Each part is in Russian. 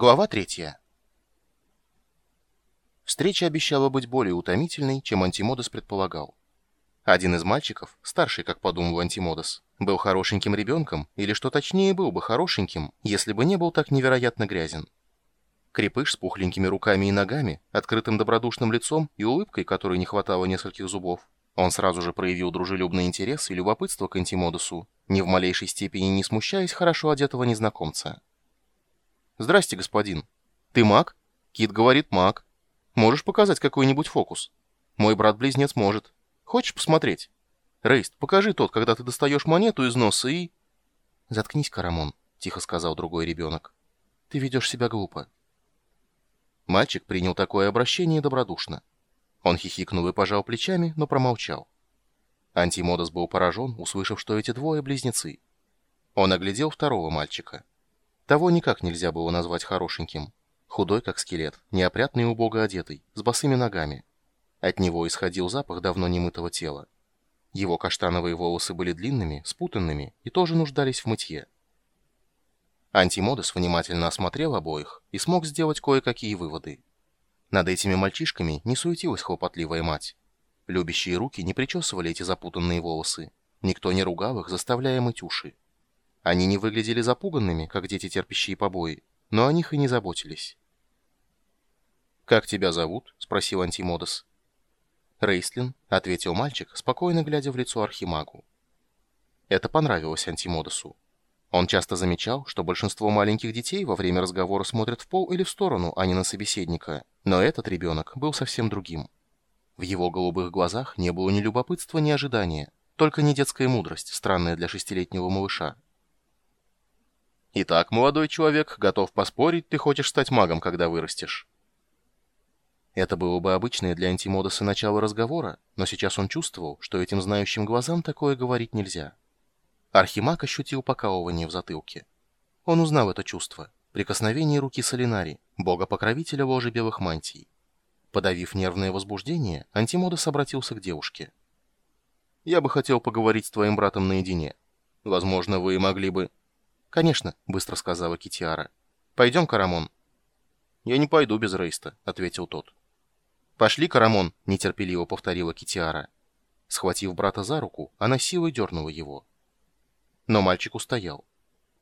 Глава третья. Встреча обещала быть более утомительной, чем Антимодос предполагал. Один из мальчиков, старший, как подумал Антимодос, был хорошеньким ребенком, или, что точнее, был бы хорошеньким, если бы не был так невероятно грязен. Крепыш с пухленькими руками и ногами, открытым добродушным лицом и улыбкой, которой не хватало нескольких зубов. Он сразу же проявил дружелюбный интерес и любопытство к Антимодосу, ни в малейшей степени не смущаясь хорошо одетого незнакомца. «Здрасте, господин. Ты маг?» Кит говорит «маг». «Можешь показать какой-нибудь фокус?» «Мой брат-близнец может. Хочешь посмотреть?» «Рейст, покажи тот, когда ты достаешь монету из носа и...» «Заткнись, Карамон», — тихо сказал другой ребенок. «Ты ведешь себя глупо». Мальчик принял такое обращение добродушно. Он хихикнул и пожал плечами, но промолчал. Антимодос был поражен, услышав, что эти двое близнецы. Он оглядел второго мальчика. Того никак нельзя было назвать хорошеньким. Худой, как скелет, неопрятный и убого одетый, с босыми ногами. От него исходил запах давно немытого тела. Его каштановые волосы были длинными, спутанными и тоже нуждались в мытье. Антимодос внимательно осмотрел обоих и смог сделать кое-какие выводы. Над этими мальчишками не суетилась хлопотливая мать. Любящие руки не причесывали эти запутанные волосы. Никто не ругал их, заставляя мыть уши. Они не выглядели запуганными, как дети, терпящие побои, но о них и не заботились. «Как тебя зовут?» — спросил Антимодос. «Рейслин», — ответил мальчик, спокойно глядя в лицо Архимагу. Это понравилось Антимодосу. Он часто замечал, что большинство маленьких детей во время разговора смотрят в пол или в сторону, а не на собеседника, но этот ребенок был совсем другим. В его голубых глазах не было ни любопытства, ни ожидания, только не детская мудрость, странная для шестилетнего малыша. Итак, молодой человек, готов поспорить, ты хочешь стать магом, когда вырастешь. Это было бы обычное для Антимодоса начало разговора, но сейчас он чувствовал, что этим знающим глазам такое говорить нельзя. Архимаг ощутил покалывание в затылке. Он узнал это чувство. Прикосновение руки Солинари, бога-покровителя ложи белых мантий. Подавив нервное возбуждение, Антимодос обратился к девушке. «Я бы хотел поговорить с твоим братом наедине. Возможно, вы могли бы...» «Конечно», — быстро сказала Китиара. «Пойдем, Карамон». «Я не пойду без Рейста», — ответил тот. «Пошли, Карамон», — нетерпеливо повторила Китиара. Схватив брата за руку, она силой дернула его. Но мальчик устоял.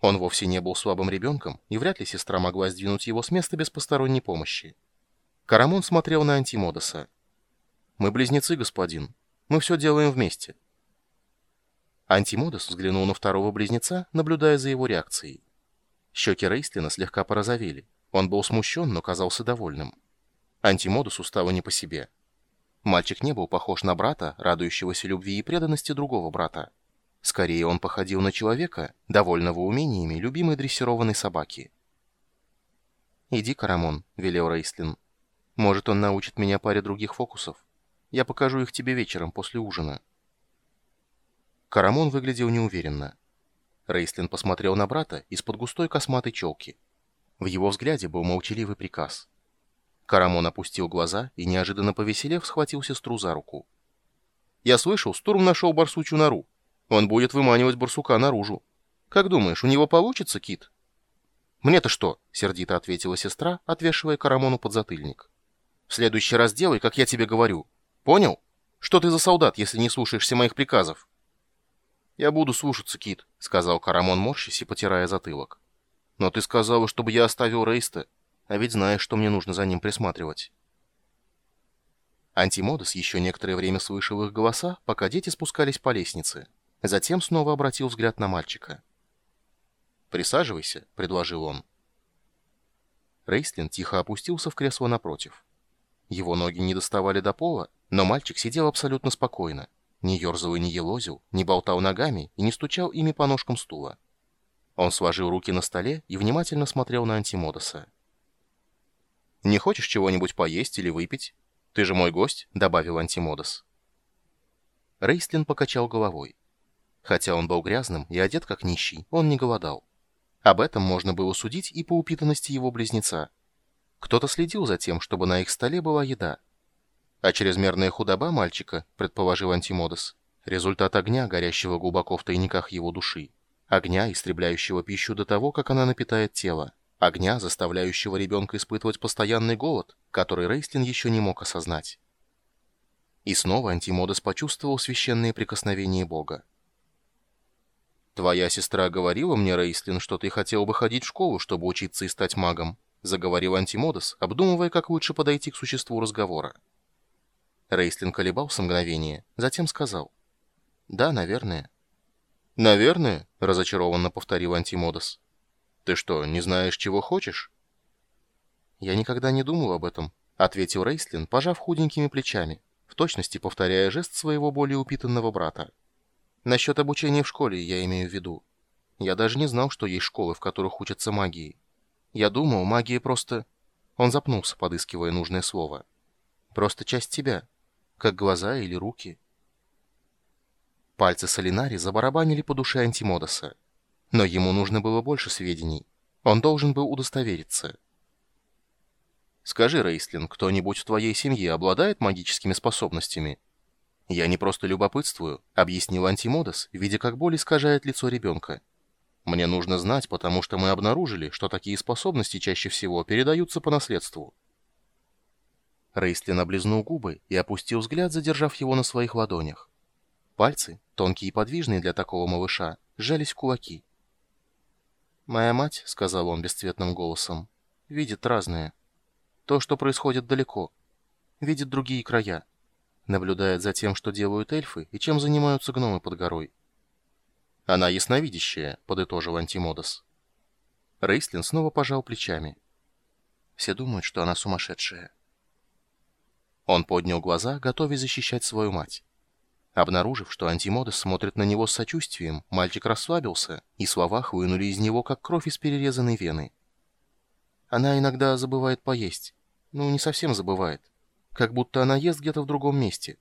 Он вовсе не был слабым ребенком, и вряд ли сестра могла сдвинуть его с места без посторонней помощи. Карамон смотрел на Антимодоса. «Мы близнецы, господин. Мы все делаем вместе. Антимодос взглянул на второго близнеца, наблюдая за его реакцией. Щеки Рейстлина слегка порозовели. Он был смущен, но казался довольным. Антимодусу стало не по себе. Мальчик не был похож на брата, радующегося любви и преданности другого брата. Скорее, он походил на человека, довольного умениями любимой дрессированной собаки. «Иди, Карамон», — велел Рейстлин. «Может, он научит меня паре других фокусов. Я покажу их тебе вечером после ужина». Карамон выглядел неуверенно. Рейстлин посмотрел на брата из-под густой косматой челки. В его взгляде был молчаливый приказ. Карамон опустил глаза и, неожиданно повеселев, схватил сестру за руку. «Я слышал, Стурм нашел барсучью нору. Он будет выманивать барсука наружу. Как думаешь, у него получится, Кит?» «Мне-то что?» — сердито ответила сестра, отвешивая Карамону подзатыльник. «В следующий раз делай, как я тебе говорю. Понял? Что ты за солдат, если не слушаешься моих приказов?» «Я буду слушаться, Кит», — сказал Карамон морщись и потирая затылок. «Но ты сказала, чтобы я оставил Рейста, а ведь знаешь, что мне нужно за ним присматривать». Антимодос еще некоторое время слышал их голоса, пока дети спускались по лестнице. Затем снова обратил взгляд на мальчика. «Присаживайся», — предложил он. Рейстлин тихо опустился в кресло напротив. Его ноги не доставали до пола, но мальчик сидел абсолютно спокойно. Не ерзал и не елозил, не болтал ногами и не стучал ими по ножкам стула. Он сложил руки на столе и внимательно смотрел на Антимодоса. «Не хочешь чего-нибудь поесть или выпить? Ты же мой гость», — добавил Антимодос. Рейстлин покачал головой. Хотя он был грязным и одет как нищий, он не голодал. Об этом можно было судить и по упитанности его близнеца. Кто-то следил за тем, чтобы на их столе была еда. А чрезмерная худоба мальчика, предположил Антимодос, результат огня, горящего глубоко в тайниках его души. Огня, истребляющего пищу до того, как она напитает тело. огня, заставляющего ребенка испытывать постоянный голод, который Рейслин еще не мог осознать. И снова Антимодес почувствовал священные прикосновения Бога. «Твоя сестра говорила мне, Рейслин, что ты хотел бы ходить в школу, чтобы учиться и стать магом», заговорил Антимодес, обдумывая, как лучше подойти к существу разговора. Рейслин колебался мгновение, затем сказал. «Да, наверное». «Наверное?» — разочарованно повторил Антимодос. «Ты что, не знаешь, чего хочешь?» «Я никогда не думал об этом», — ответил Рейслин, пожав худенькими плечами, в точности повторяя жест своего более упитанного брата. «Насчет обучения в школе я имею в виду. Я даже не знал, что есть школы, в которых учатся магии. Я думал, магия просто...» Он запнулся, подыскивая нужное слово. «Просто часть тебя, как глаза или руки». Пальцы Солинари забарабанили по душе Антимодоса. Но ему нужно было больше сведений. Он должен был удостовериться. «Скажи, Рейслин, кто-нибудь в твоей семье обладает магическими способностями?» «Я не просто любопытствую», — объяснил Антимодос, видя, как боль искажает лицо ребенка. «Мне нужно знать, потому что мы обнаружили, что такие способности чаще всего передаются по наследству». Рейслин облизнул губы и опустил взгляд, задержав его на своих ладонях. Пальцы, тонкие и подвижные для такого малыша, сжались в кулаки. «Моя мать», — сказал он бесцветным голосом, — «видит разное. То, что происходит далеко. Видит другие края. Наблюдает за тем, что делают эльфы и чем занимаются гномы под горой». «Она ясновидящая», — подытожил Антимодос. Рейслин снова пожал плечами. «Все думают, что она сумасшедшая». Он поднял глаза, готовясь защищать свою мать. Обнаружив, что Антимодес смотрит на него с сочувствием, мальчик расслабился, и слова хлынули из него, как кровь из перерезанной вены. Она иногда забывает поесть. Ну, не совсем забывает. Как будто она ест где-то в другом месте.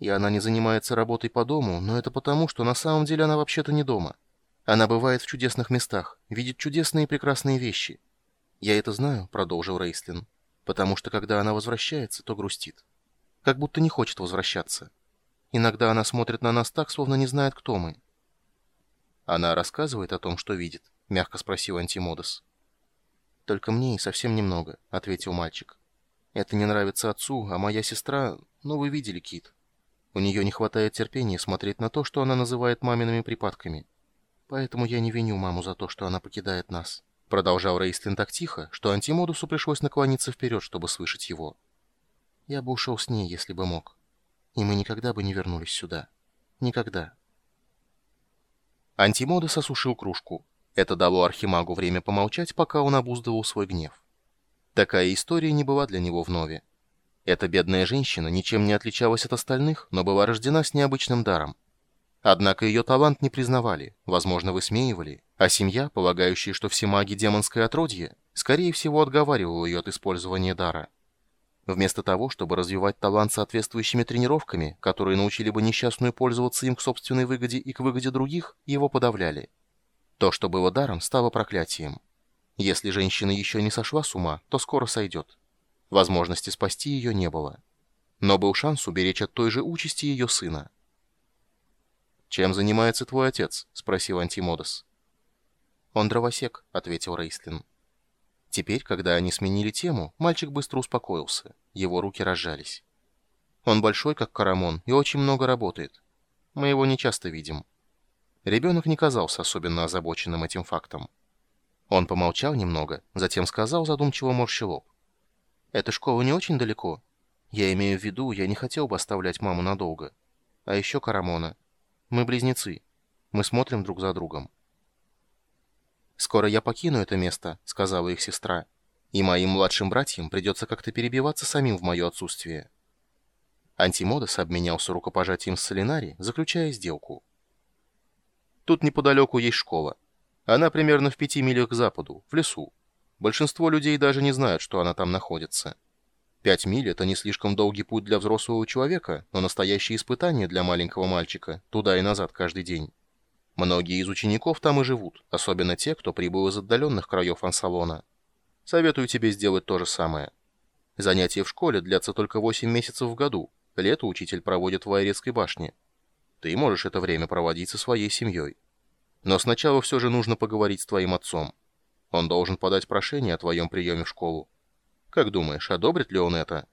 И она не занимается работой по дому, но это потому, что на самом деле она вообще-то не дома. Она бывает в чудесных местах, видит чудесные и прекрасные вещи. «Я это знаю», — продолжил Рейслин, «потому что когда она возвращается, то грустит. Как будто не хочет возвращаться». Иногда она смотрит на нас так, словно не знает, кто мы. Она рассказывает о том, что видит, мягко спросил Антимодос. Только мне и совсем немного, ответил мальчик. Это не нравится отцу, а моя сестра, ну вы видели, Кит. У нее не хватает терпения смотреть на то, что она называет мамиными припадками. Поэтому я не виню маму за то, что она покидает нас. Продолжал Рейстлин так тихо, что Антимодусу пришлось наклониться вперед, чтобы слышать его. Я бы ушел с ней, если бы мог и мы никогда бы не вернулись сюда. Никогда. Антимодес осушил кружку. Это дало Архимагу время помолчать, пока он обуздывал свой гнев. Такая история не была для него вновь. Эта бедная женщина ничем не отличалась от остальных, но была рождена с необычным даром. Однако ее талант не признавали, возможно, высмеивали, а семья, полагающая, что все маги демонское отродье, скорее всего отговаривала ее от использования дара. Вместо того, чтобы развивать талант соответствующими тренировками, которые научили бы несчастную пользоваться им к собственной выгоде и к выгоде других, его подавляли. То, что было даром, стало проклятием. Если женщина еще не сошла с ума, то скоро сойдет. Возможности спасти ее не было. Но был шанс уберечь от той же участи ее сына. «Чем занимается твой отец?» — спросил Антимодос. «Он дровосек», — ответил Рейслин. Теперь, когда они сменили тему, мальчик быстро успокоился. Его руки разжались. Он большой, как Карамон, и очень много работает. Мы его не часто видим. Ребенок не казался особенно озабоченным этим фактом. Он помолчал немного, затем сказал, задумчиво морщи лоб. «Эта школа не очень далеко. Я имею в виду, я не хотел бы оставлять маму надолго. А еще Карамона. Мы близнецы. Мы смотрим друг за другом. «Скоро я покину это место», — сказала их сестра. «И моим младшим братьям придется как-то перебиваться самим в мое отсутствие». Антимодос обменялся рукопожатием с Солинари, заключая сделку. «Тут неподалеку есть школа. Она примерно в пяти милях к западу, в лесу. Большинство людей даже не знают, что она там находится. Пять миль — это не слишком долгий путь для взрослого человека, но настоящее испытание для маленького мальчика, туда и назад каждый день». Многие из учеников там и живут, особенно те, кто прибыл из отдаленных краев Ансалона. Советую тебе сделать то же самое. Занятия в школе длятся только 8 месяцев в году. Лето учитель проводит в Айрецкой башне. Ты можешь это время проводить со своей семьей. Но сначала все же нужно поговорить с твоим отцом. Он должен подать прошение о твоем приеме в школу. Как думаешь, одобрит ли он это?»